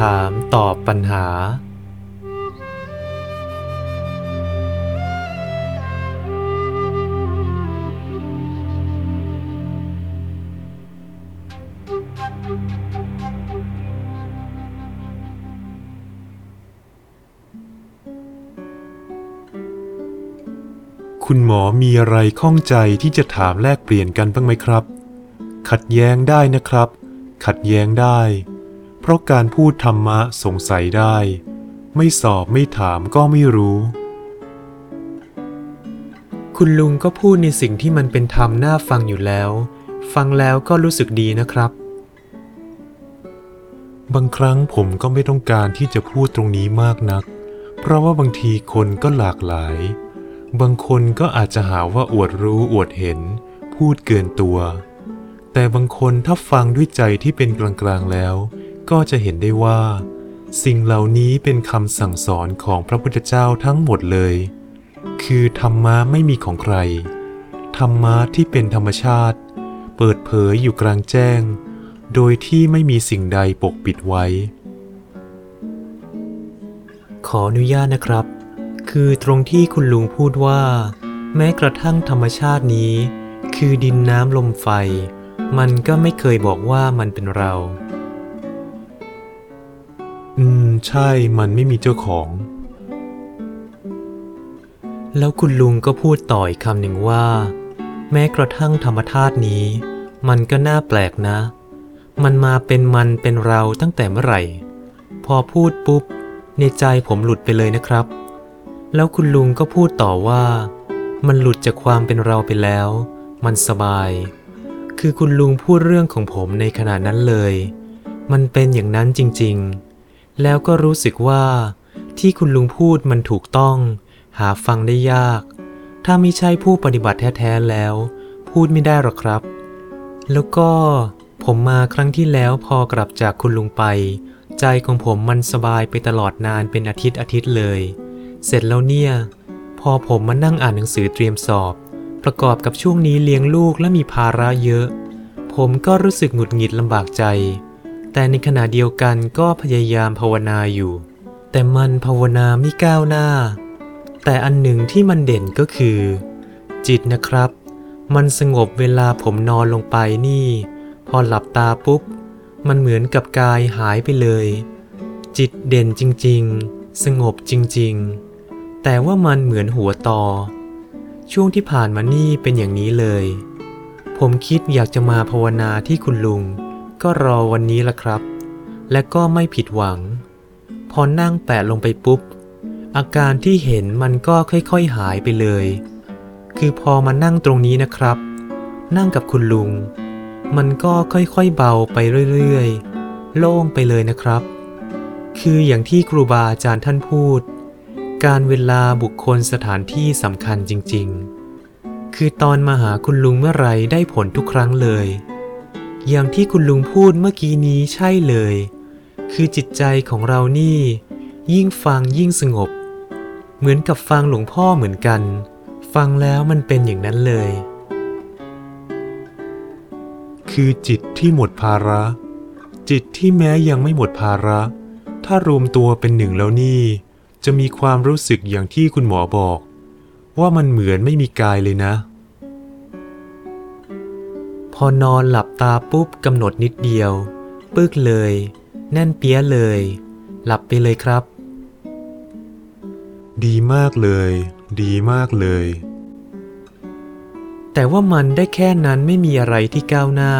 ถามตอบปัญหา คุณหมอมีอะไรข้องใจที่จะถามแลกเปลี่ยนกันบ้างไหมครับ ขัดแย้งได้นะครับ ขัดแย้งได้ เพราะการพูดธรรมะสงสัยได้ ไม่สอบไม่ถามก็ไม่รู้ คุณลุงก็พูดในสิ่งที่มันเป็นธรรมน่าฟังอยู่แล้ว ฟังแล้วก็รู้สึกดีนะครับ บางครั้งผมก็ไม่ต้องการที่จะพูดตรงนี้มากนัก เพราะว่าบางทีคนก็หลากหลาย บางคนก็อาจจะหาว่าอวดรู้อวดเห็น พูดเกินตัว แต่บางคนถ้าฟังด้วยใจที่เป็นกลางๆแล้ว ก็จะเห็นได้ว่า สิ่งเหล่านี้เป็นคำสั่งสอนของพระพุทธเจ้าทั้งหมดเลย คือธรรมะไม่มีของใคร ธรรมะที่เป็นธรรมชาติ เปิดเผยอยู่กลางแจ้ง โดยที่ไม่มีสิ่งใดปกปิดไว้ ขออนุญาตนะครับ คือตรงที่คุณลุงพูดว่า แม้กระทั่งธรรมชาตินี้ คือดินน้ำลมไฟ มันก็ไม่เคยบอกว่ามันเป็นเรา อืม ใช่ มันไม่มีเจ้าของ แล้วคุณลุงก็พูดต่ออีกคำหนึ่งว่า แม้กระทั่งธรรมธาตุนี้ มันก็น่าแปลกนะ มันมาเป็นมันเป็นเราตั้งแต่เมื่อไหร่ พอพูดปุ๊บ ในใจผมหลุดไปเลยนะครับ แล้วคุณลุงก็พูดต่อว่า มันหลุดจากความเป็นเราไปแล้ว มันสบาย คือคุณลุงพูดเรื่องของผมในขณะนั้นเลย มันเป็นอย่างนั้นจริง ๆ แล้วก็รู้สึกว่าที่คุณลุงพูดมันถูกต้อง หาฟังได้ยาก ถ้าไม่ใช่ผู้ปฏิบัติแท้ๆแล้ว พูดไม่ได้หรอกครับ แล้วก็ผมมาครั้งที่แล้วพอกลับจากคุณลุงไป ใจของผมมันสบายไปตลอดนานเป็นอาทิตย์อาทิตย์เลย เสร็จแล้วเนี่ย พอผมมานั่งอ่านหนังสือเตรียมสอบ ประกอบกับช่วงนี้เลี้ยงลูกและมีภาระเยอะ ผมก็รู้สึกหงุดหงิดลำบากใจ แต่ในขณะเดียวกันก็พยายามภาวนาอยู่ แต่มันภาวนาไม่ก้าวหน้า แต่อันหนึ่งที่มันเด่นก็คือ จิตนะครับ มันสงบเวลาผมนอนลงไปนี่ พอหลับตาปุ๊บ มันเหมือนกับกายหายไปเลย จิตเด่นจริงๆ สงบจริงๆ แต่ว่ามันเหมือนหัวตอช่วงที่ผ่านมานี่เป็นอย่างนี้เลย ผมคิดอยากจะมาภาวนาที่คุณลุง ก็รอวันนี้ละครับ และก็ไม่ผิดหวัง พอนั่งแปะลงไปปุ๊บ อาการที่เห็นมันก็ค่อยๆหายไปเลย คือพอมานั่งตรงนี้นะครับ นั่งกับคุณลุง มันก็ค่อยๆเบาไปเรื่อยๆ โล่งไปเลยนะครับ คืออย่างที่ครูบาอาจารย์ท่านพูด การเวลาบุคคลสถานที่สำคัญจริง ๆ คือตอนมาหาคุณลุงเมื่อไรได้ผลทุกครั้งเลย อย่างที่คุณลุงพูดเมื่อกี้นี้ใช่เลย คือจิตใจของเรานี่ ยิ่งฟังยิ่งสงบ เหมือนกับฟังหลวงพ่อเหมือนกัน ฟังแล้วมันเป็นอย่างนั้นเลย คือจิตที่หมดภาระ จิตที่แม้ยังไม่หมดภาระ ถ้ารวมตัวเป็นหนึ่งแล้วนี่ จะมีความรู้สึกอย่างที่คุณหมอบอก ว่ามันเหมือนไม่มีกายเลยนะ พอนอนหลับตาปุ๊บกำหนดนิดเดียว ปึ๊กเลย แน่นเปี้ยเลย หลับไปเลยครับ ดีมากเลย ดีมากเลย แต่ว่ามันได้แค่นั้นไม่มีอะไรที่ก้าวหน้า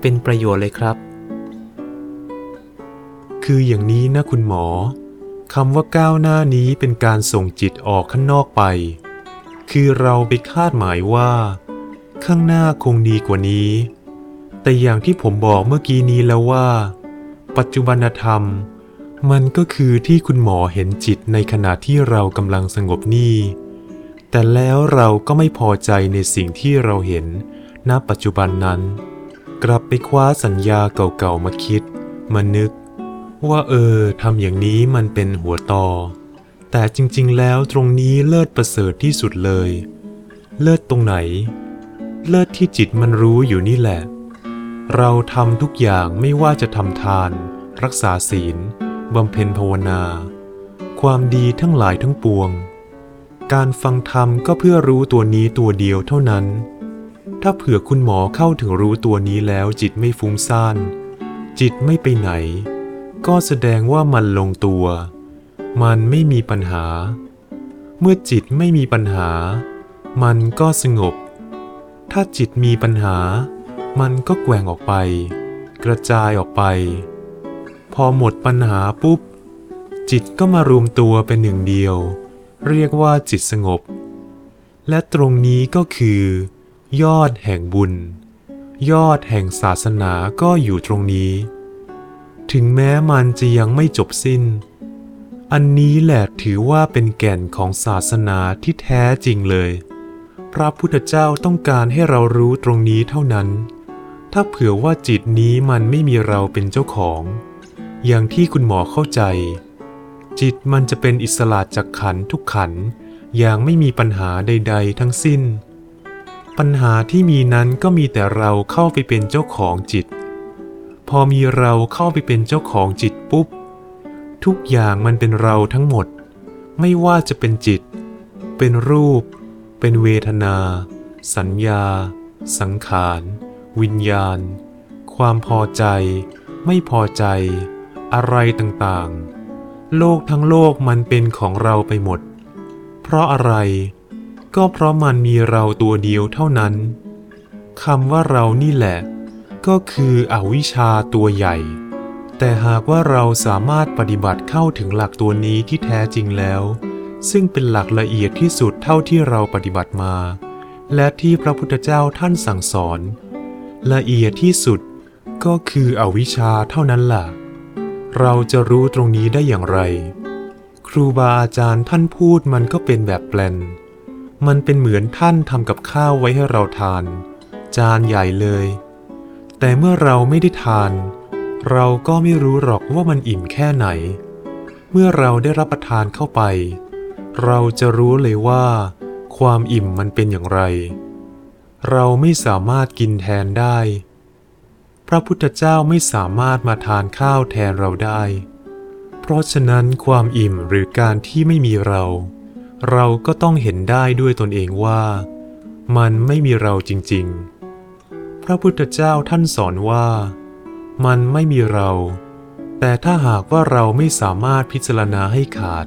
เป็นประโยชน์เลยครับ คืออย่างนี้นะคุณหมอคำว่าก้าวหน้านี้เป็นการส่งจิตออกข้างนอกไป คือเราไปคาดหมายว่า ข้างหน้าคงดีกว่านี้ แต่อย่างที่ผมบอกเมื่อกี้นี้แล้วว่า ปัจจุบันธรรม มันก็คือที่คุณหมอเห็นจิตในขณะที่เรากำลังสงบนิ่แต่แล้วเราก็ไม่พอใจในสิ่งที่เราเห็น ณ ปัจจุบันนั้น กลับไปคว้าสัญญาเก่าๆมาคิด มานึก ว่าเออทำอย่างนี้มันเป็นหัวตอแต่จริงๆแล้วตรงนี้เลิศประเสริฐที่สุดเลย เลิศตรงไหน เลิศที่จิตมันรู้อยู่นี่แหละ เราทำทุกอย่างไม่ว่าจะทำทาน รักษาศีลบำเพ็ญภาวนา ความดีทั้งหลายทั้งปวง การฟังธรรมก็เพื่อรู้ตัวนี้ตัวเดียวเท่านั้น ถ้าเผื่อคุณหมอเข้าถึงรู้ตัวนี้แล้วจิตไม่ฟุ้งซ่าน จิตไม่ไปไหน ก็แสดงว่ามันลงตัว มันไม่มีปัญหา เมื่อจิตไม่มีปัญหา มันก็สงบ ถ้าจิตมีปัญหา มันก็แกว่งออกไป กระจายออกไป พอหมดปัญหาปุ๊บ จิตก็มารวมตัวเป็นหนึ่งเดียว เรียกว่าจิตสงบ และตรงนี้ก็คือ ยอดแห่งบุญ ยอดแห่งศาสนาก็อยู่ตรงนี้ ถึงแม้มันจะยังไม่จบสิ้น อันนี้แหละถือว่าเป็นแก่นของศาสนาที่แท้จริงเลย ระพุทธเจ้าต้องการให้เรารู้ตรงนี้เท่านั้น ถ้าเผื่อว่าจิตนี้มันไม่มีเราเป็นเจ้าของ อย่างที่คุณหมอเข้าใจ จิตมันจะเป็นอิสระจากขันทุกขัน อย่างไม่มีปัญหาใด ๆ ทั้งสิ้น ปัญหาที่มีนั้นก็มีแต่เราเข้าไปเป็นเจ้าของจิต พอมีเราเข้าไปเป็นเจ้าของจิตปุ๊บ ทุกอย่างมันเป็นเราทั้งหมด ไม่ว่าจะเป็นจิต เป็นรูป เป็นเวทนา สัญญา สังขาร วิญญาณ ความพอใจ ไม่พอใจ อะไรต่างๆ โลกทั้งโลกมันเป็นของเราไปหมด เพราะอะไร ก็เพราะมันมีเราตัวเดียวเท่านั้นคำว่าเรานี่แหละ ก็คืออวิชชาตัวใหญ่ แต่หากว่าเราสามารถปฏิบัติเข้าถึงหลักตัวนี้ที่แท้จริงแล้ว ซึ่งเป็นหลักละเอียดที่สุดเท่าที่เราปฏิบัติมา และที่พระพุทธเจ้าท่านสั่งสอน ละเอียดที่สุดก็คืออวิชชาเท่านั้นล่ะ เราจะรู้ตรงนี้ได้อย่างไร ครูบาอาจารย์ท่านพูดมันก็เป็นแบบแปลน มันเป็นเหมือนท่านทำกับข้าวไว้ให้เราทาน จานใหญ่เลย แต่เมื่อเราไม่ได้ทาน เราก็ไม่รู้หรอกว่ามันอิ่มแค่ไหน เมื่อเราได้รับประทานเข้าไป เราจะรู้เลยว่า ความอิ่มมันเป็นอย่างไร เราไม่สามารถกินแทนได้ พระพุทธเจ้าไม่สามารถมาทานข้าวแทนเราได้ เพราะฉะนั้นความอิ่มหรือการที่ไม่มีเรา เราก็ต้องเห็นได้ด้วยตนเองว่า มันไม่มีเราจริง ๆ พระพุทธเจ้าท่านสอนว่า มันไม่มีเรา แต่ถ้าหากว่าเราไม่สามารถพิจารณาให้ขาด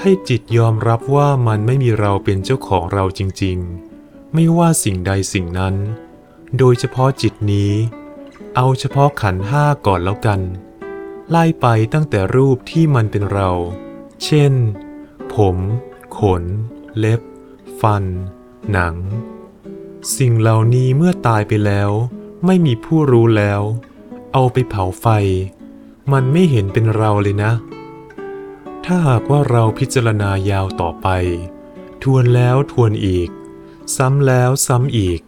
ให้จิตยอมรับว่ามันไม่มีเราเป็นเจ้าของเราจริงๆ ไม่ว่าสิ่งใดสิ่งนั้น โดยเฉพาะจิตนี้ เอาเฉพาะขันห้าก่อนแล้วกัน ไล่ไปตั้งแต่รูปที่มันเป็นเรา เช่น ผม ขน เล็บ ฟัน หนัง สิ่งเหล่านี้เมื่อตายไปแล้ว ไม่มีผู้รู้แล้ว เอาไปเผาไฟ มันไม่เห็นเป็นเราเลยนะ ถ้าหากว่าเราพิจารณายาวต่อไป ทวนแล้วทวนอีก ซ้ำแล้วซ้ำอีก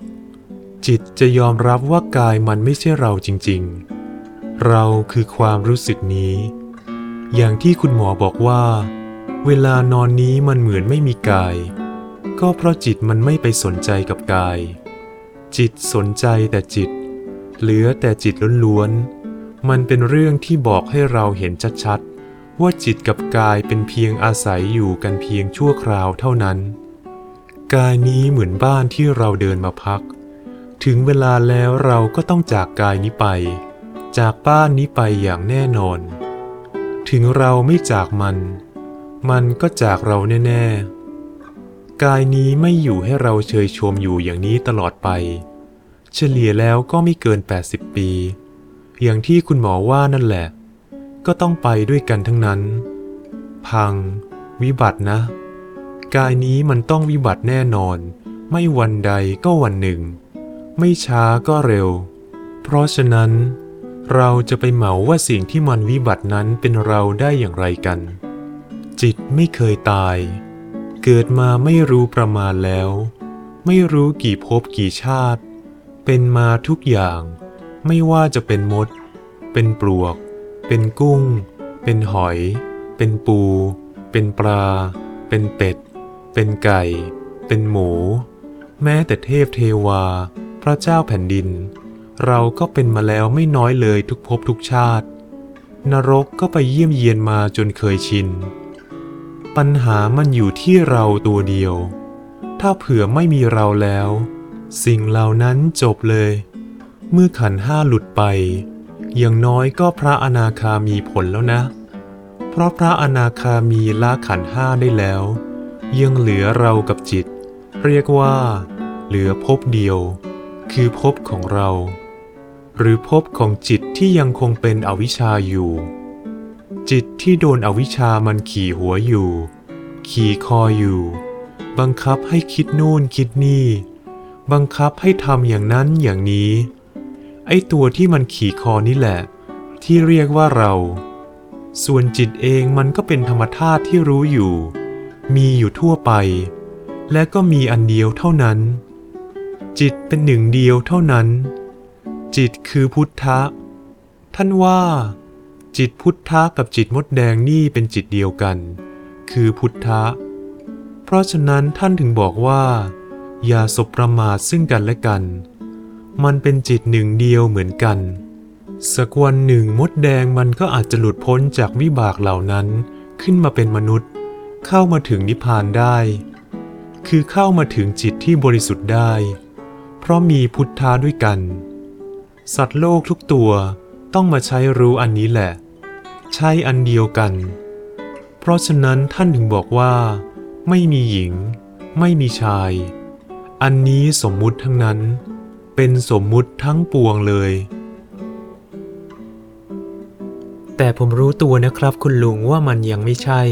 จิตจะยอมรับว่ากายมันไม่ใช่เราจริง ๆ เราคือความรู้สึกนี้ อย่างที่คุณหมอบอกว่า เวลานอนนี้มันเหมือนไม่มีกาย ก็เพราะจิตมันไม่ไปสนใจกับกาย จิตสนใจแต่จิต เหลือแต่จิตล้วนๆมันเป็นเรื่องที่บอกให้เราเห็นชัดๆ ว่าจิตกับกายเป็นเพียงอาศัยอยู่กันเพียงชั่วคราวเท่านั้น กายนี้เหมือนบ้านที่เราเดินมาพัก ถึงเวลาแล้วเราก็ต้องจากกายนี้ไป จากบ้านนี้ไปอย่างแน่นอน ถึงเราไม่จากมัน มันก็จากเราแน่ๆ กายนี้ไม่อยู่ให้เราเชยชมอยู่อย่างนี้ตลอดไป เฉลี่ยแล้วก็ไม่เกิน 80 ปี อย่างที่คุณหมอว่านั่นแหละ ก็ต้องไปด้วยกันทั้งนั้น พัง วิบัตินะ กายนี้มันต้องวิบัติแน่นอน ไม่วันใดก็วันหนึ่ง ไม่ช้าก็เร็ว เพราะฉะนั้น เราจะไปเหมาว่าสิ่งที่มันวิบัตินั้นเป็นเราได้อย่างไรกัน จิตไม่เคยตาย เกิดมาไม่รู้ประมาณแล้ว ไม่รู้กี่ภพกี่ชาติ เป็นมาทุกอย่าง ไม่ว่าจะเป็นมด เป็นปลวก เป็นกุ้ง เป็นหอย เป็นปู เป็นปลา เป็นเป็ด เป็นไก่ เป็นหมู แม้แต่เทพเทวา พระเจ้าแผ่นดิน เราก็เป็นมาแล้วไม่น้อยเลยทุกภพทุกชาติ นรกก็ไปเยี่ยมเยียนมาจนเคยชิน ปัญหามันอยู่ที่เราตัวเดียว ถ้าเผื่อไม่มีเราแล้ว สิ่งเหล่านั้นจบเลย เมื่อขันห้าหลุดไป อย่างน้อยก็พระอนาคามีผลแล้วนะ เพราะพระอนาคามีละขันห้าได้แล้ว ยังเหลือเรากับจิต เรียกว่า เหลือภพเดียว คือภพของเรา หรือภพของจิตที่ยังคงเป็นอวิชชาอยู่ จิตที่โดนอวิชชามันขี่หัวอยู่ ขี่คออยู่ บังคับให้คิดนู่นคิดนี่ บังคับให้ทำอย่างนั้นอย่างนี้ ไอ้ตัวที่มันขี่คอนี่แหละ ที่เรียกว่าเรา ส่วนจิตเองมันก็เป็นธรรมธาตุที่รู้อยู่ มีอยู่ทั่วไป และก็มีอันเดียวเท่านั้น จิตเป็นหนึ่งเดียวเท่านั้น จิตคือพุทธะ ท่านว่า จิตพุทธะกับจิตมดแดงนี่เป็นจิตเดียวกัน คือพุทธะ เพราะฉะนั้นท่านถึงบอกว่า อย่าสบประมาทซึ่งกันและกัน มันเป็นจิตหนึ่งเดียวเหมือนกัน สักวันหนึ่งมดแดงมันก็อาจจะหลุดพ้นจากวิบากเหล่านั้น ขึ้นมาเป็นมนุษย์ เข้ามาถึงนิพพานได้ คือเข้ามาถึงจิตที่บริสุทธิ์ได้ เพราะมีพุทธาด้วยกัน สัตว์โลกทุกตัวต้องมาใช้รู้อันนี้แหละ ใช่อันเดียวกัน เพราะฉะนั้นท่านถึงบอกว่า ไม่มีหญิง ไม่มีชาย อันนี้สมมุติทั้งนั้น เป็นสมมุติทั้งปวงเลย แต่ผมรู้ตัวนะครับคุณลุงว่ามันยังไม่ใช่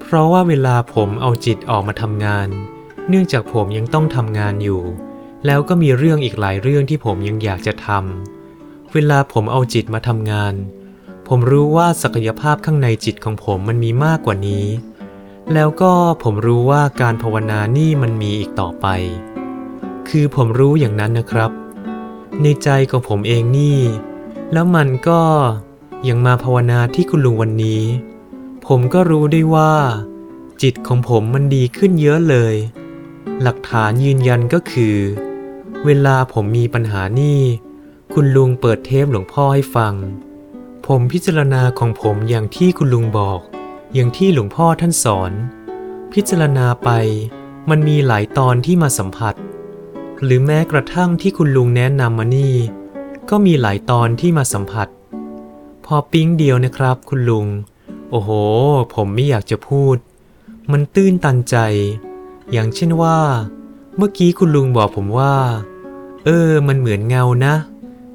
เพราะว่าเวลาผมเอาจิตออกมาทำงาน เนื่องจากผมยังต้องทำงานอยู่ แล้วก็มีเรื่องอีกหลายเรื่องที่ผมยังอยากจะทำเวลาผมเอาจิตมาทำงาน ผมรู้ว่าศักยภาพข้างในจิตของผมมันมีมากกว่านี้ แล้วก็ผมรู้ว่าการภาวนานี่มันมีอีกต่อไป คือผมรู้อย่างนั้นนะครับ ในใจของผมเองนี่ แล้วมันก็ยังมาภาวนาที่คุณลุงวันนี้ ผมก็รู้ได้ว่า จิตของผมมันดีขึ้นเยอะเลย หลักฐานยืนยันก็คือ เวลาผมมีปัญหานี่ คุณลุงเปิดเทปหลวงพ่อให้ฟัง ผมพิจารณาของผมอย่างที่คุณลุงบอก อย่างที่หลวงพ่อท่านสอน พิจารณาไปมันมีหลายตอนที่มาสัมผัส หรือแม้กระทั่งที่คุณลุงแนะนำมานี่ ก็มีหลายตอนที่มาสัมผัส พอปิ๊งเดียวนะครับคุณลุง โอ้โห ผมไม่อยากจะพูด มันตื้นตันใจ อย่างเช่นว่า เมื่อกี้คุณลุงบอกผมว่า เออ มันเหมือนเงานะ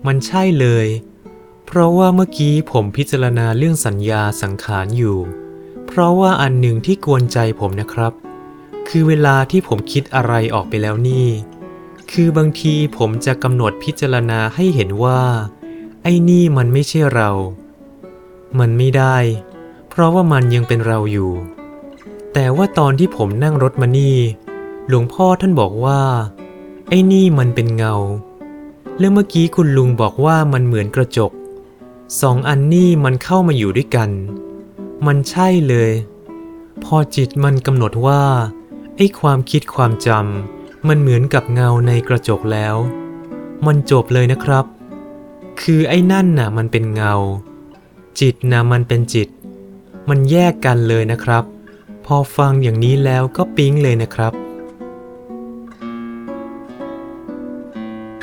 มันใช่เลย เพราะว่าเมื่อกี้ผมพิจารณาเรื่องสัญญาสังขารอยู่ เพราะว่าอันหนึ่งที่กวนใจผมนะครับ คือเวลาที่ผมคิดอะไรออกไปแล้วนี่ คือบางทีผมจะกำหนดพิจารณาให้เห็นว่า ไอ้นี่มันไม่ใช่เรา มันไม่ได้ เพราะว่ามันยังเป็นเราอยู่ แต่ว่าตอนที่ผมนั่งรถมานี่ หลวงพ่อท่านบอกว่า ไอ้นี่มันเป็นเงา แล้วเมื่อกี้คุณลุงบอกว่ามันเหมือนกระจก สองอันนี่มันเข้ามาอยู่ด้วยกัน มันใช่เลย พอจิตมันกำหนดว่า ไอ้ความคิดความจำ มันเหมือนกับเงาในกระจกแล้ว มันจบเลยนะครับ คือไอ้นั่นน่ะมันเป็นเงา จิตน่ะมันเป็นจิต มันแยกกันเลยนะครับ พอฟังอย่างนี้แล้วก็ปิ๊งเลยนะครับ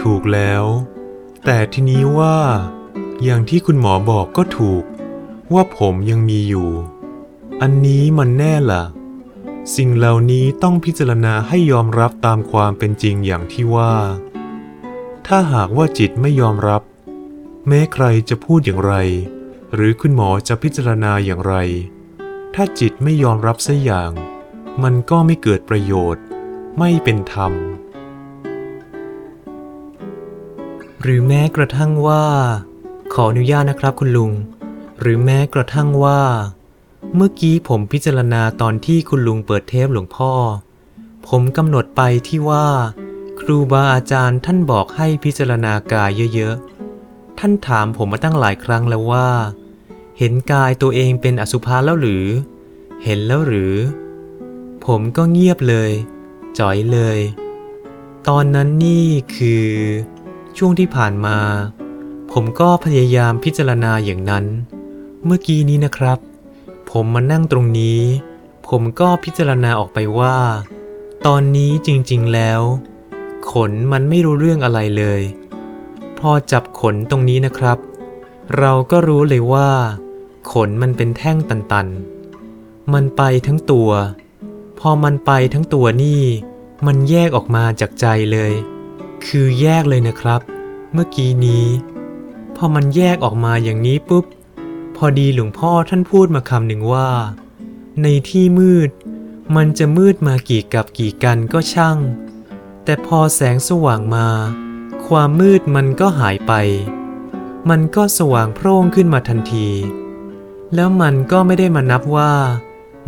ถูกแล้ว แต่ทีนี้ว่า อย่างที่คุณหมอบอกก็ถูก ว่าผมยังมีอยู่ อันนี้มันแน่ล่ะ สิ่งเหล่านี้ต้องพิจารณาให้ยอมรับตามความเป็นจริงอย่างที่ว่า ถ้าหากว่าจิตไม่ยอมรับ แม้ใครจะพูดอย่างไร หรือคุณหมอจะพิจารณาอย่างไร ถ้าจิตไม่ยอมรับสักอย่าง มันก็ไม่เกิดประโยชน์ ไม่เป็นธรรม หรือแม้กระทั่งว่า ขออนุญาตนะครับคุณลุง หรือแม้กระทั่งว่า เมื่อกี้ผมพิจารณาตอนที่คุณลุงเปิดเทปหลวงพ่อ ผมกำหนดไปที่ว่า ครูบาอาจารย์ท่านบอกให้พิจารณากายเยอะๆ ท่านถามผมมาตั้งหลายครั้งแล้วว่า เห็นกายตัวเองเป็นอสุภะแล้วหรือ เห็นแล้วหรือ ผมก็เงียบเลยจ๋อยเลย ตอนนั้นนี่คือ ช่วงที่ผ่านมา ผมก็พยายามพิจารณาอย่างนั้น เมื่อกี้นี้นะครับ ผมมานั่งตรงนี้ ผมก็พิจารณาออกไปว่า ตอนนี้จริงๆแล้ว ขนมันไม่รู้เรื่องอะไรเลย พอจับขนตรงนี้นะครับ เราก็รู้เลยว่า ขนมันเป็นแท่งตันๆ มันไปทั้งตัว พอมันไปทั้งตัวนี่ มันแยกออกมาจากใจเลย คือแยกเลยนะครับ เมื่อกี้นี้ พอมันแยกออกมาอย่างนี้ปุ๊บ พอดีหลวงพ่อท่านพูดมาคำหนึ่งว่า ในที่มืด มันจะมืดมากี่กับกี่กันก็ช่าง แต่พอแสงสว่างมา ความมืดมันก็หายไป มันก็สว่างโพร่งขึ้นมาทันที แล้วมันก็ไม่ได้มานับว่า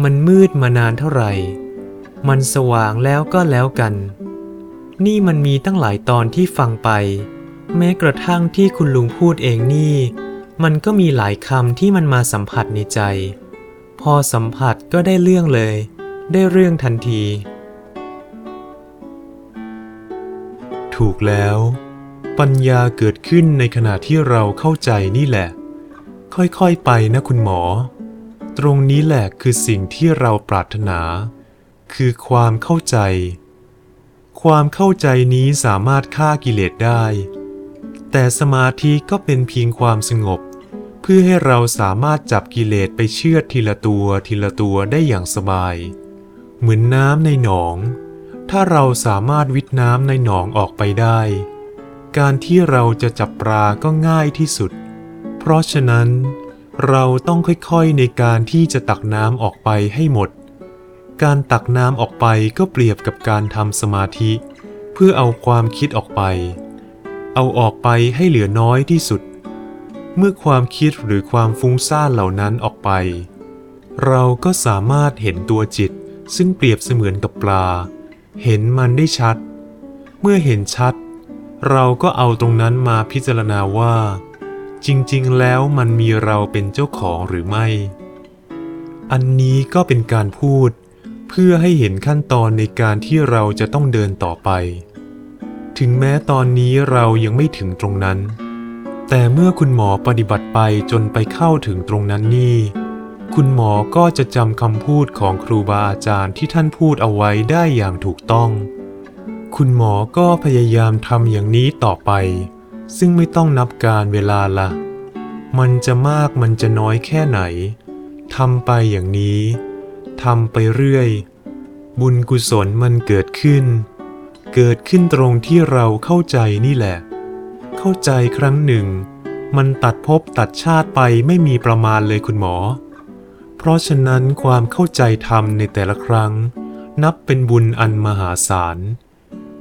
มันมืดมานานเท่าไหร่ มันสว่างแล้วก็แล้วกัน นี่มันมีตั้งหลายตอนที่ฟังไป แม้กระทั่งที่คุณลุงพูดเองนี่ มันก็มีหลายคำที่มันมาสัมผัสในใจ พอสัมผัสก็ได้เรื่องเลย ได้เรื่องทันที ถูกแล้ว ปัญญาเกิดขึ้นในขณะที่เราเข้าใจนี่แหละ ค่อยๆไปนะคุณหมอ ตรงนี้แหละคือสิ่งที่เราปรารถนา คือความเข้าใจ ความเข้าใจนี้สามารถฆ่ากิเลสได้แต่สมาธิก็เป็นเพียงความสงบ พื่อให้เราสามารถจับกิเลสไปเชื่อทีละตัวทีละตัวได้อย่างสบาย เหมือนน้ำในหนอง ถ้าเราสามารถวิทน้ำในหนองออกไปได้ การที่เราจะจับปลาก็ง่ายที่สุด เพราะฉะนั้น เราต้องค่อยๆในการที่จะตักน้ำออกไปให้หมด การตักน้ำออกไปก็เปรียบกับการทำสมาธิ เพื่อเอาความคิดออกไป เอาออกไปให้เหลือน้อยที่สุด เมื่อความคิดหรือความฟุ้งซ่านเหล่านั้นออกไป เราก็สามารถเห็นตัวจิตซึ่งเปรียบเสมือนกับปลา เห็นมันได้ชัด เมื่อเห็นชัด เราก็เอาตรงนั้นมาพิจารณาว่า จริงๆ แล้วมันมีเราเป็นเจ้าของหรือไม่ อันนี้ก็เป็นการพูด เพื่อให้เห็นขั้นตอนในการที่เราจะต้องเดินต่อไป ถึงแม้ตอนนี้เรายังไม่ถึงตรงนั้น แต่เมื่อคุณหมอปฏิบัติไปจนไปเข้าถึงตรงนั้นนี่ คุณหมอก็จะจำคำพูดของครูบาอาจารย์ที่ท่านพูดเอาไว้ได้อย่างถูกต้อง คุณหมอก็พยายามทำอย่างนี้ต่อไป ซึ่งไม่ต้องนับการเวลาละมันจะมากมันจะน้อยแค่ไหนทำไปอย่างนี้ทำไปเรื่อย บุญกุศลมันเกิดขึ้น เกิดขึ้นตรงที่เราเข้าใจนี่แหละ เข้าใจครั้งหนึ่ง มันตัดภพตัดชาติไปไม่มีประมาณเลยคุณหมอ เพราะฉะนั้นความเข้าใจธรรมในแต่ละครั้ง นับเป็นบุญอันมหาศาล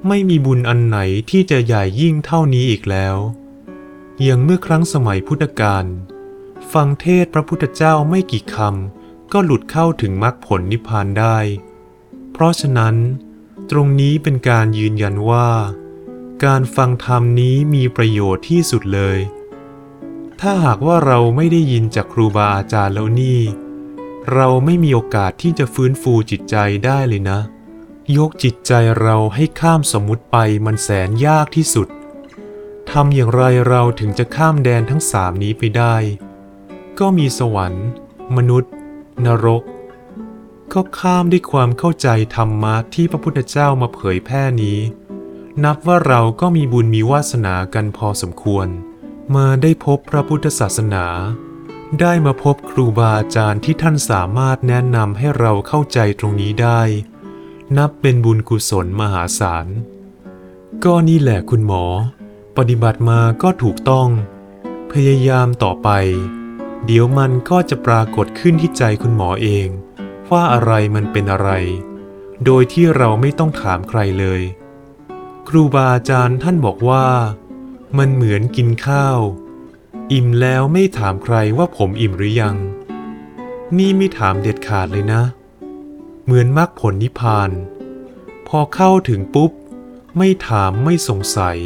ไม่มีบุญอันไหนที่จะใหญ่ยิ่งเท่านี้อีกแล้ว อย่างเมื่อครั้งสมัยพุทธกาลฟังเทศพระพุทธเจ้าไม่กี่คำก็หลุดเข้าถึงมรรคผลนิพพานได้ เพราะฉะนั้น ตรงนี้เป็นการยืนยันว่า การฟังธรรมนี้มีประโยชน์ที่สุดเลย ถ้าหากว่าเราไม่ได้ยินจากครูบาอาจารย์แล้วนี่ เราไม่มีโอกาสที่จะฟื้นฟูจิตใจได้เลยนะ ยกจิตใจเราให้ข้ามสมมุติไปมันแสนยากที่สุดทำอย่างไรเราถึงจะข้ามแดนทั้งสามนี้ไปได้ ก็มีสวรรค์ มนุษย์ นรก ก็ข้ามด้วยความเข้าใจธรรมะที่พระพุทธเจ้ามาเผยแพร่นี้ นับว่าเราก็มีบุญมีวาสนากันพอสมควร มาได้พบพระพุทธศาสนา ได้มาพบครูบาอาจารย์ที่ท่านสามารถแนะนำให้เราเข้าใจตรงนี้ได้ นับเป็นบุญกุศลมหาศาล ก็นี่แหละคุณหมอ ปฏิบัติมาก็ถูกต้อง พยายามต่อไป เดี๋ยวมันก็จะปรากฏขึ้นที่ใจคุณหมอเอง ว่าอะไรมันเป็นอะไร โดยที่เราไม่ต้องถามใครเลย ครูบาอาจารย์ท่านบอกว่า มันเหมือนกินข้าว อิ่มแล้วไม่ถามใครว่าผมอิ่มหรือยัง นี่ไม่ถามเด็ดขาดเลยนะ เหมือนมรรคผลนิพพาน พอเข้าถึงปุ๊บ ไม่ถามไม่สงสัย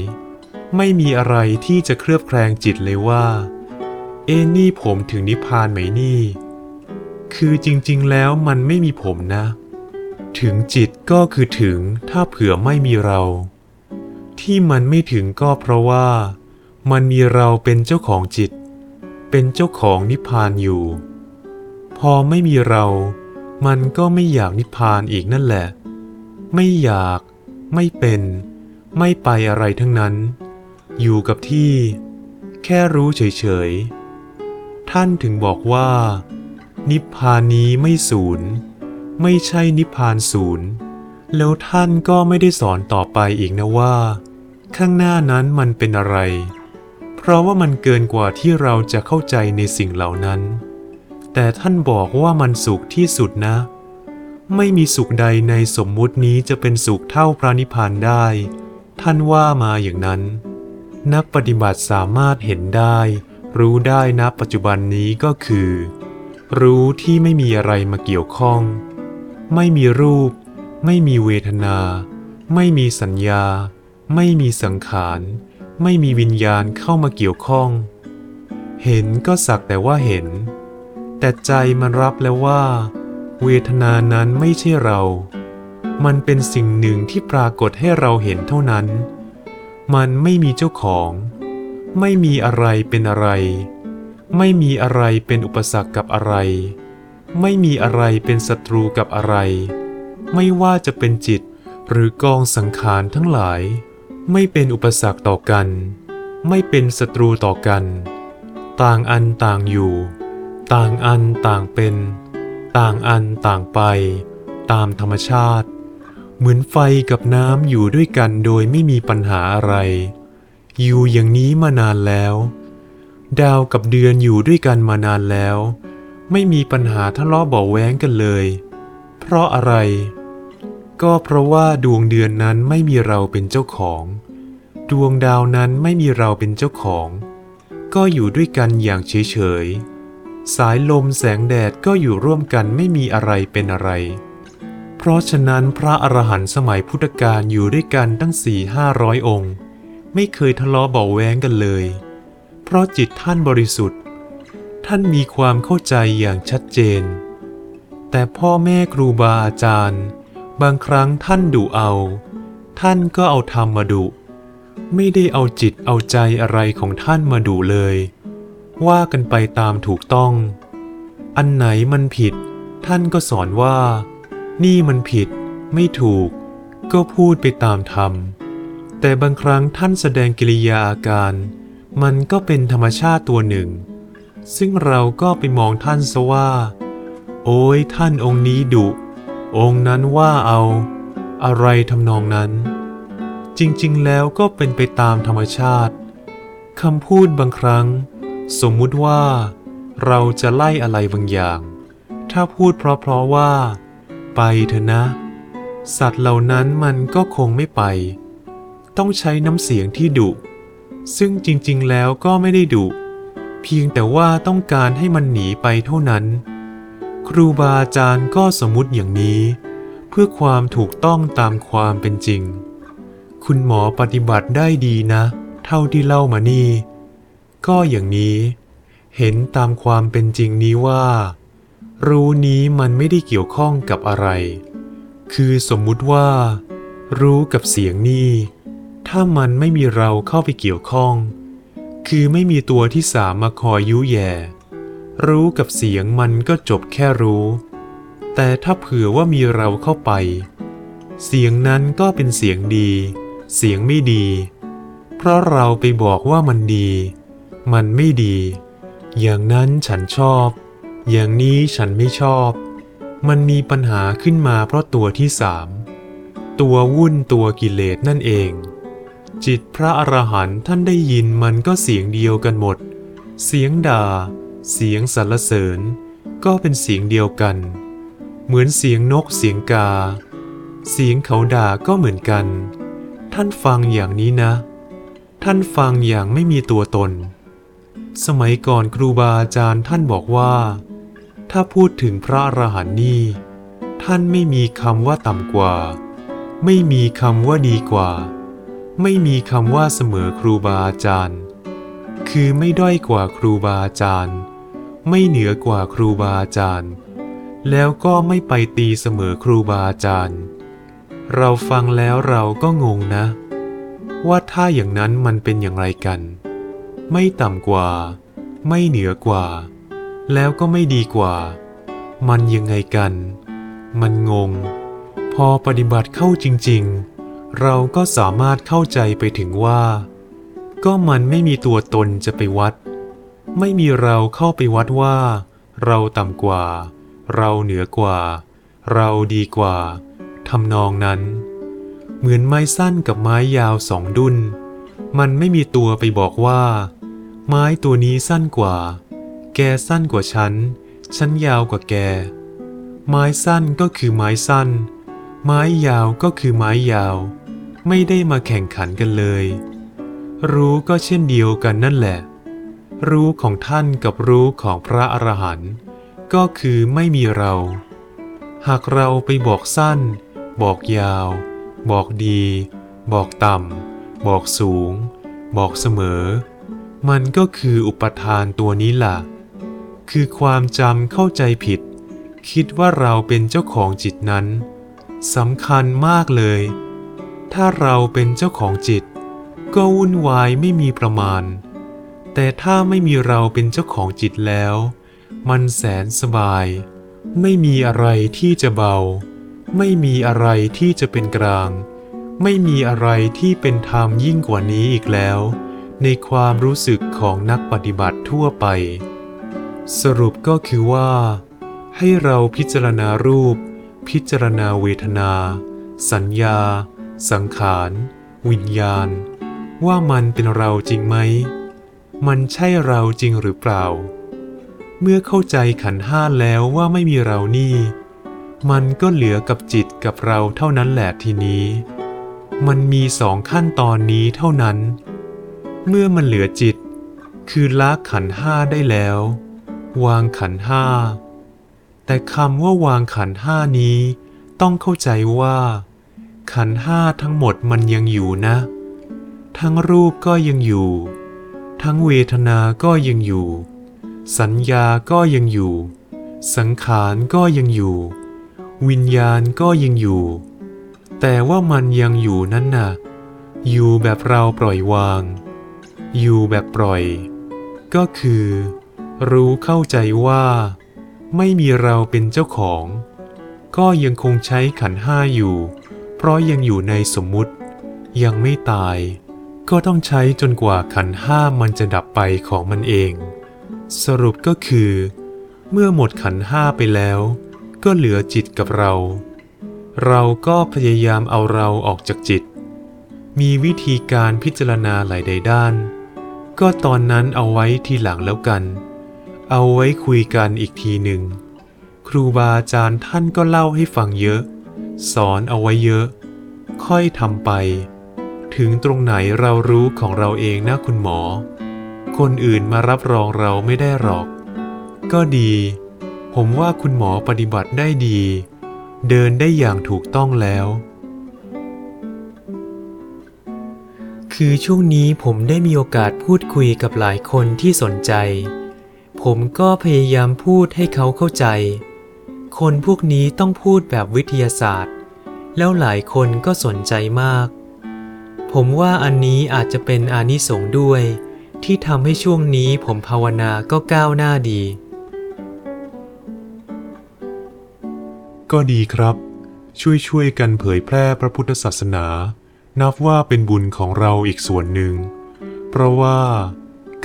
ไม่มีอะไรที่จะเคลือบแคลงจิตเลยว่า เอ็นี่ผมถึงนิพพานไหมนี่ คือจริงๆแล้วมันไม่มีผมนะ ถึงจิตก็คือถึงถ้าเผื่อไม่มีเรา ที่มันไม่ถึงก็เพราะว่ามันมีเราเป็นเจ้าของจิต เป็นเจ้าของนิพพานอยู่ พอไม่มีเรา มันก็ไม่อยากนิพพานอีกนั่นแหละ ไม่อยาก ไม่เป็น ไม่ไปอะไรทั้งนั้น อยู่กับที่ แค่รู้เฉยๆ ท่านถึงบอกว่า นิพพานนี้ไม่ศูนย์ ไม่ใช่นิพพานศูนย์ แล้วท่านก็ไม่ได้สอนต่อไปอีกนะว่า ข้างหน้านั้นมันเป็นอะไร เพราะว่ามันเกินกว่าที่เราจะเข้าใจในสิ่งเหล่านั้น แต่ท่านบอกว่ามันสุขที่สุดนะ ไม่มีสุขใดในสมมุตินี้จะเป็นสุขเท่าพระนิพพานได้ ท่านว่ามาอย่างนั้น นักปฏิบัติสามารถเห็นได้ รู้ได้ณปัจจุบันนี้ก็คือ รู้ที่ไม่มีอะไรมาเกี่ยวข้อง ไม่มีรูป ไม่มีเวทนา ไม่มีสัญญา ไม่มีสังขาร ไม่มีวิญญาณเข้ามาเกี่ยวข้อง เห็นก็สักแต่ว่าเห็น แต่ใจมันรับแล้วว่า เวทนานั้นไม่ใช่เรา มันเป็นสิ่งหนึ่งที่ปรากฏให้เราเห็นเท่านั้น มันไม่มีเจ้าของ ไม่มีอะไรเป็นอะไร ไม่มีอะไรเป็นอุปสรรคกับอะไร ไม่มีอะไรเป็นศัตรูกับอะไร ไม่ว่าจะเป็นจิตหรือกองสังขารทั้งหลาย ไม่เป็นอุปสรรคต่อกัน ไม่เป็นศัตรูต่อกัน ต่างอันต่างอยู่ ต่างอันต่างเป็น ต่างอันต่างไป ตามธรรมชาติ เหมือนไฟกับน้ำอยู่ด้วยกันโดยไม่มีปัญหาอะไร อยู่อย่างนี้มานานแล้ว ดาวกับเดือนอยู่ด้วยกันมานานแล้ว ไม่มีปัญหาทะเลาะเบาแว้งกันเลย เพราะอะไร ก็เพราะว่าดวงเดือนนั้นไม่มีเราเป็นเจ้าของ ดวงดาวนั้นไม่มีเราเป็นเจ้าของ ก็อยู่ด้วยกันอย่างเฉยๆ สายลมแสงแดดก็อยู่ร่วมกันไม่มีอะไรเป็นอะไร เพราะฉะนั้นพระอรหันต์สมัยพุทธกาลอยู่ด้วยกันตั้งสี่ห้าร้อยองค์ ไม่เคยทะเลาะเบาแว้งกันเลย เพราะจิตท่านบริสุทธิ์ ท่านมีความเข้าใจอย่างชัดเจน แต่พ่อแม่ครูบาอาจารย์ บางครั้งท่านดุเอา ท่านก็เอาธรรมมาดุ ไม่ได้เอาจิตเอาใจอะไรของท่านมาดุเลย ว่ากันไปตามถูกต้อง อันไหนมันผิด ท่านก็สอนว่า นี่มันผิด ไม่ถูก ก็พูดไปตามธรรม แต่บางครั้งท่านแสดงกิริยาอาการ มันก็เป็นธรรมชาติตัวหนึ่ง ซึ่งเราก็ไปมองท่านซะว่า โอ้ยท่านองค์นี้ดุ องค์นั้นว่าเอาอะไรทำนองนั้น จริงๆ แล้วก็เป็นไปตามธรรมชาติคำพูดบางครั้ง สมมุติว่า เราจะไล่อะไรบางอย่าง ถ้าพูดเพราะๆว่า ไปเถอะนะ สัตว์เหล่านั้นมันก็คงไม่ไป ต้องใช้น้ำเสียงที่ดุ ซึ่งจริงๆ แล้วก็ไม่ได้ดุ เพียงแต่ว่าต้องการให้มันหนีไปเท่านั้น รูบาอาจารย์ก็สมมุติอย่างนี้ เพื่อความถูกต้องตามความเป็นจริง คุณหมอปฏิบัติได้ดีนะ เท่าที่เล่ามานี่ ก็อย่างนี้ เห็นตามความเป็นจริงนี้ว่า รู้นี้มันไม่ได้เกี่ยวข้องกับอะไร คือสมมุติว่า รู้กับเสียงนี่ ถ้ามันไม่มีเราเข้าไปเกี่ยวข้อง คือไม่มีตัวที่สามมาคอยยุแย่ รู้กับเสียงมันก็จบแค่รู้ แต่ถ้าเผื่อว่ามีเราเข้าไป เสียงนั้นก็เป็นเสียงดี เสียงไม่ดี เพราะเราไปบอกว่ามันดี มันไม่ดี อย่างนั้นฉันชอบ อย่างนี้ฉันไม่ชอบ มันมีปัญหาขึ้นมาเพราะตัวที่สามตัววุ่นตัวกิเลสนั่นเอง จิตพระอรหันต์ท่านได้ยินมันก็เสียงเดียวกันหมด เสียงด่า เสียงสรรเสริญก็เป็นเสียงเดียวกัน เหมือนเสียงนกเสียงกา เสียงเขาด่าก็เหมือนกัน ท่านฟังอย่างนี้นะ ท่านฟังอย่างไม่มีตัวตน สมัยก่อนครูบาอาจารย์ท่านบอกว่า ถ้าพูดถึงพระอรหันต์นี่ ท่านไม่มีคำว่าต่ำกว่า ไม่มีคำว่าดีกว่า ไม่มีคำว่าเสมอครูบาอาจารย์ คือไม่ด้อยกว่าครูบาอาจารย์ ไม่เหนือกว่าครูบาอาจารย์ แล้วก็ไม่ไปตีเสมอครูบาอาจารย์ เราฟังแล้วเราก็งงนะ ว่าถ้าอย่างนั้นมันเป็นอย่างไรกัน ไม่ต่ำกว่า ไม่เหนือกว่า แล้วก็ไม่ดีกว่า มันยังไงกัน มันงง พอปฏิบัติเข้าจริง ๆ เราก็สามารถเข้าใจไปถึงว่า ก็มันไม่มีตัวตนจะไปวัด ไม่มีเราเข้าไปวัดว่า เราต่ำกว่า เราเหนือกว่า เราดีกว่าทำนองนั้น เหมือนไม้สั้นกับไม้ยาวสองดุนมันไม่มีตัวไปบอกว่า ไม้ตัวนี้สั้นกว่า แกสั้นกว่าฉัน ฉันยาวกว่าแก ไม้สั้นก็คือไม้สั้น ไม้ยาวก็คือไม้ยาว ไม่ได้มาแข่งขันกันเลย รู้ก็เช่นเดียวกันนั่นแหละ รู้ของท่านกับรู้ของพระอรหันต์ก็คือไม่มีเรา หากเราไปบอกสั้น บอกยาว บอกดี บอกต่ำ บอกสูง บอกเสมอ มันก็คืออุปทานตัวนี้ล่ะ คือความจำเข้าใจผิด คิดว่าเราเป็นเจ้าของจิตนั้นสำคัญมากเลย ถ้าเราเป็นเจ้าของจิต ก็วุ่นวายไม่มีประมาณ แต่ถ้าไม่มีเราเป็นเจ้าของจิตแล้ว มันแสนสบาย ไม่มีอะไรที่จะเบา ไม่มีอะไรที่จะเป็นกลาง ไม่มีอะไรที่เป็นธรรมยิ่งกว่านี้อีกแล้ว ในความรู้สึกของนักปฏิบัติทั่วไป สรุปก็คือว่า ให้เราพิจารณารูป พิจารณาเวทนา สัญญา สังขาร วิญญาณ ว่ามันเป็นเราจริงไหม มันใช่เราจริงหรือเปล่า เมื่อเข้าใจขันห้าแล้วว่าไม่มีเรานี่ มันก็เหลือกับจิตกับเราเท่านั้นแหละทีนี้ มันมีสองขั้นตอนนี้เท่านั้น เมื่อมันเหลือจิต คือละขันห้าได้แล้ว วางขันห้า แต่คำว่าวางขันห้านี้ ต้องเข้าใจว่า ขันห้าทั้งหมดมันยังอยู่นะ ทั้งรูปก็ยังอยู่ ทั้งเวทนาก็ยังอยู่ สัญญาก็ยังอยู่ สังขารก็ยังอยู่ วิญญาณก็ยังอยู่ แต่ว่ามันยังอยู่นั่นน่ะ อยู่แบบเราปล่อยวาง อยู่แบบปล่อย ก็คือ รู้เข้าใจว่า ไม่มีเราเป็นเจ้าของ ก็ยังคงใช้ขันห้าอยู่ เพราะยังอยู่ในสมมุติ ยังไม่ตาย ก็ต้องใช้จนกว่าขันห้ามันจะดับไปของมันเอง สรุปก็คือ เมื่อหมดขันห้าไปแล้ว ก็เหลือจิตกับเรา เราก็พยายามเอาเราออกจากจิต มีวิธีการพิจารณาหลายใดด้าน ก็ตอนนั้นเอาไว้ทีหลังแล้วกัน เอาไว้คุยกันอีกทีหนึ่ง ครูบาอาจารย์ท่านก็เล่าให้ฟังเยอะ สอนเอาไว้เยอะ ค่อยทำไป ถึงตรงไหนเรารู้ของเราเองนะคุณหมอ คนอื่นมารับรองเราไม่ได้หรอก ก็ดี ผมว่าคุณหมอปฏิบัติได้ดี เดินได้อย่างถูกต้องแล้ว คือช่วงนี้ผมได้มีโอกาสพูดคุยกับหลายคนที่สนใจ ผมก็พยายามพูดให้เขาเข้าใจ คนพวกนี้ต้องพูดแบบวิทยาศาสตร์ แล้วหลายคนก็สนใจมาก ผมว่าอันนี้อาจจะเป็นอานิสงส์ด้วย ที่ทำให้ช่วงนี้ผมภาวนาก็ก้าวหน้าดี ก็ดีครับ ช่วยช่วยๆกันเผยแพร่พระพุทธศาสนา นับว่าเป็นบุญของเราอีกส่วนหนึ่ง เพราะว่า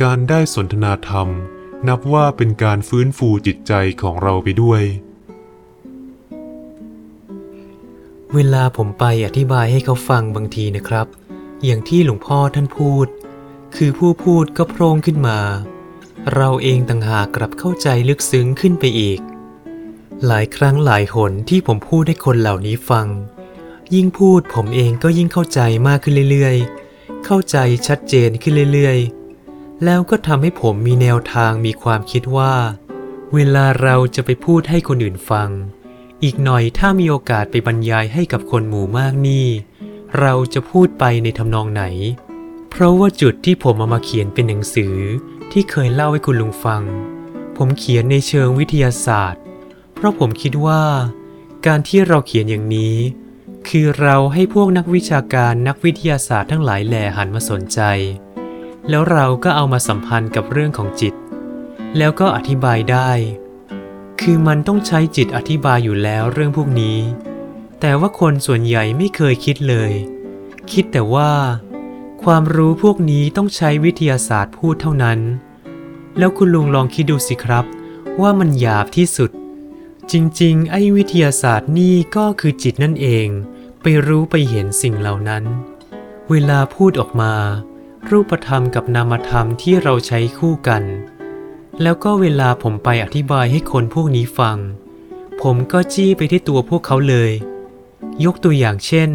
การได้สนทนาธรรม นับว่าเป็นการฟื้นฟูจิตใจของเราไปด้วย เวลาผมไปอธิบายให้เขาฟังบางทีนะครับ อย่างที่หลวงพ่อท่านพูด คือผู้พูดก็โพร่งขึ้นมา เราเองต่างหากกลับเข้าใจลึกซึ้งขึ้นไปอีก หลายครั้งหลายหนที่ผมพูดให้คนเหล่านี้ฟัง ยิ่งพูดผมเองก็ยิ่งเข้าใจมากขึ้นเรื่อยๆ เข้าใจชัดเจนขึ้นเรื่อยๆ แล้วก็ทำให้ผมมีแนวทางมีความคิดว่า เวลาเราจะไปพูดให้คนอื่นฟัง อีกหน่อยถ้ามีโอกาสไปบรรยายให้กับคนหมู่มากนี่ เราจะพูดไปในทำนองไหน เพราะว่าจุดที่ผมเอามาเขียนเป็นหนังสือที่เคยเล่าให้คุณลุงฟัง ผมเขียนในเชิงวิทยาศาสตร์ เพราะผมคิดว่า การที่เราเขียนอย่างนี้ คือเราให้พวกนักวิชาการนักวิทยาศาสตร์ทั้งหลายแหล่หันมาสนใจ แล้วเราก็เอามาสัมพันธ์กับเรื่องของจิต แล้วก็อธิบายได้ คือมันต้องใช้จิตอธิบายอยู่แล้วเรื่องพวกนี้ แต่ว่าคนส่วนใหญ่ไม่เคยคิดเลย คิดแต่ว่า ความรู้พวกนี้ต้องใช้วิทยาศาสตร์พูดเท่านั้น แล้วคุณลุงลองคิดดูสิครับ ว่ามันหยาบที่สุด จริงๆ ไอ้วิทยาศาสตร์นี่ก็คือจิตนั่นเอง ไปรู้ไปเห็นสิ่งเหล่านั้น เวลาพูดออกมา รูปธรรมกับนามธรรมที่เราใช้คู่กัน แล้วก็เวลาผมไปอธิบายให้คนพวกนี้ฟัง ผมก็จี้ไปที่ตัวพวกเขาเลย ยกตัวอย่างเช่น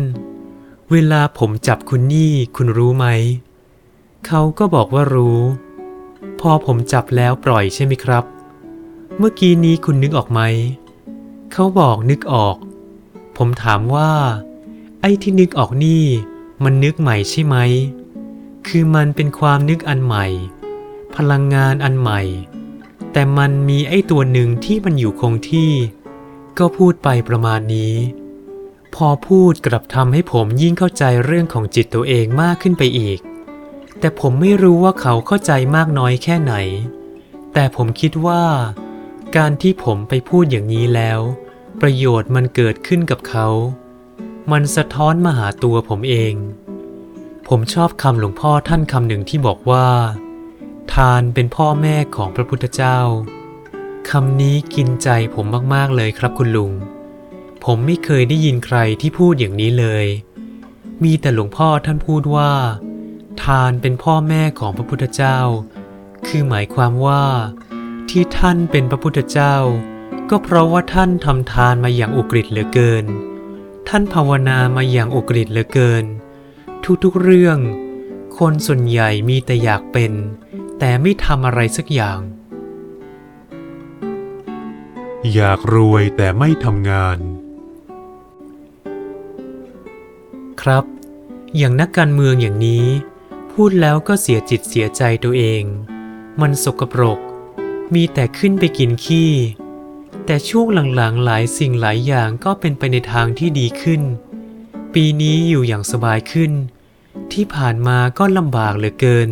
เวลาผมจับคุณนี่คุณรู้ไหม เขาก็บอกว่ารู้ พอผมจับแล้วปล่อยใช่ไหมครับ เมื่อกี้นี้คุณนึกออกไหม เขาบอกนึกออก ผมถามว่า ไอ้ที่นึกออกนี่ มันนึกใหม่ใช่ไหม คือมันเป็นความนึกอันใหม่ พลังงานอันใหม่ แต่มันมีไอ้ตัวหนึ่งที่มันอยู่คงที่ ก็พูดไปประมาณนี้ พอพูดกลับทำให้ผมยิ่งเข้าใจเรื่องของจิตตัวเองมากขึ้นไปอีก แต่ผมไม่รู้ว่าเขาเข้าใจมากน้อยแค่ไหน แต่ผมคิดว่า การที่ผมไปพูดอย่างนี้แล้ว ประโยชน์มันเกิดขึ้นกับเขา มันสะท้อนมาหาตัวผมเอง ผมชอบคำหลวงพ่อท่านคำหนึ่งที่บอกว่า ทานเป็นพ่อแม่ของพระพุทธเจ้าคำนี้กินใจผมมาก ๆ เลยครับคุณลุง ผมไม่เคยได้ยินใครที่พูดอย่างนี้เลย มีแต่หลวงพ่อท่านพูดว่า ทานเป็นพ่อแม่ของพระพุทธเจ้า คือหมายความว่า ที่ท่านเป็นพระพุทธเจ้า ก็เพราะว่าท่านทำทานมาอย่างอุกฤษเหลือเกิน ท่านภาวนามาอย่างอุกฤษเหลือเกิน ทุกๆเรื่อง คนส่วนใหญ่มีแต่อยากเป็น แต่ไม่ทำอะไรสักอย่างอยากรวยแต่ไม่ทำงาน ครับ อย่างนักการเมืองอย่างนี้ พูดแล้วก็เสียจิตเสียใจตัวเอง มันสกปรก มีแต่ขึ้นไปกินขี้ แต่ช่วงหลังๆหลายสิ่งหลายอย่างก็เป็นไปในทางที่ดีขึ้น ปีนี้อยู่อย่างสบายขึ้น ที่ผ่านมาก็ลำบากเหลือเกิน